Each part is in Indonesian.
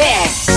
best.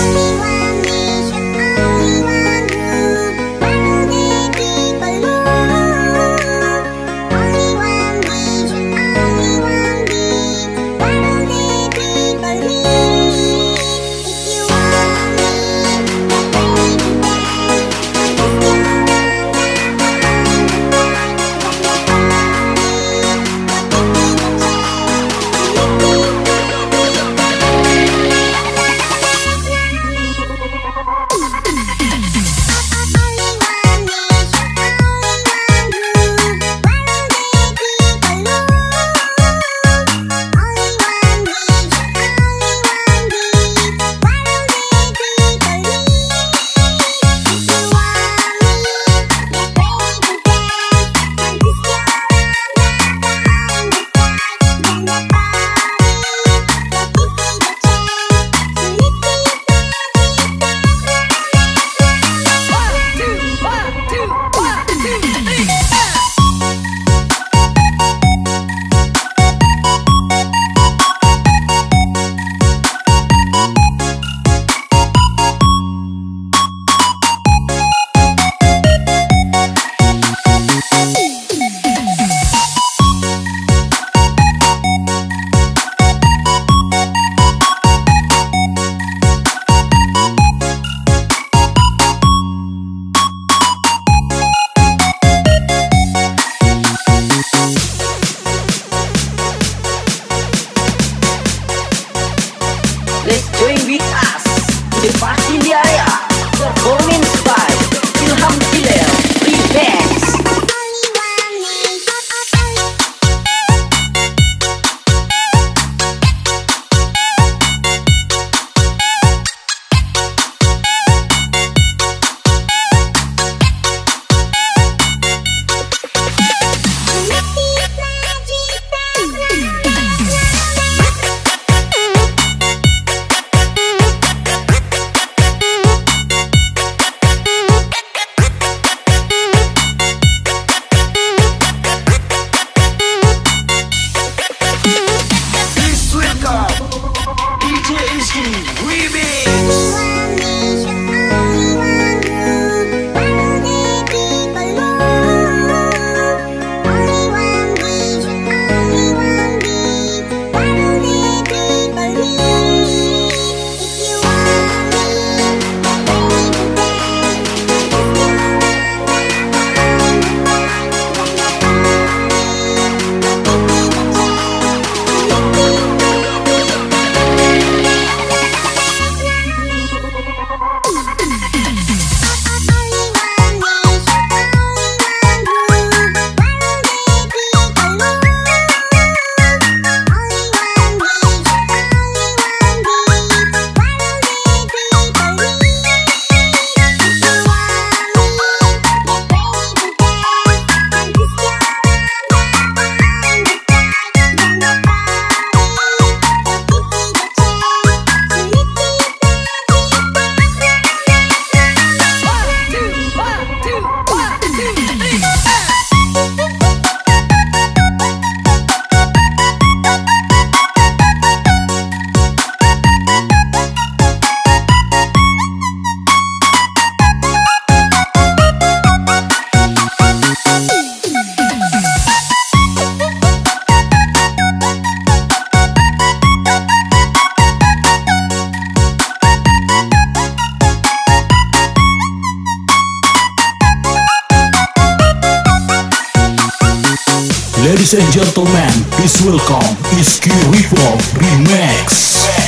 And gentlemen, please welcome Iski Revolve Remix.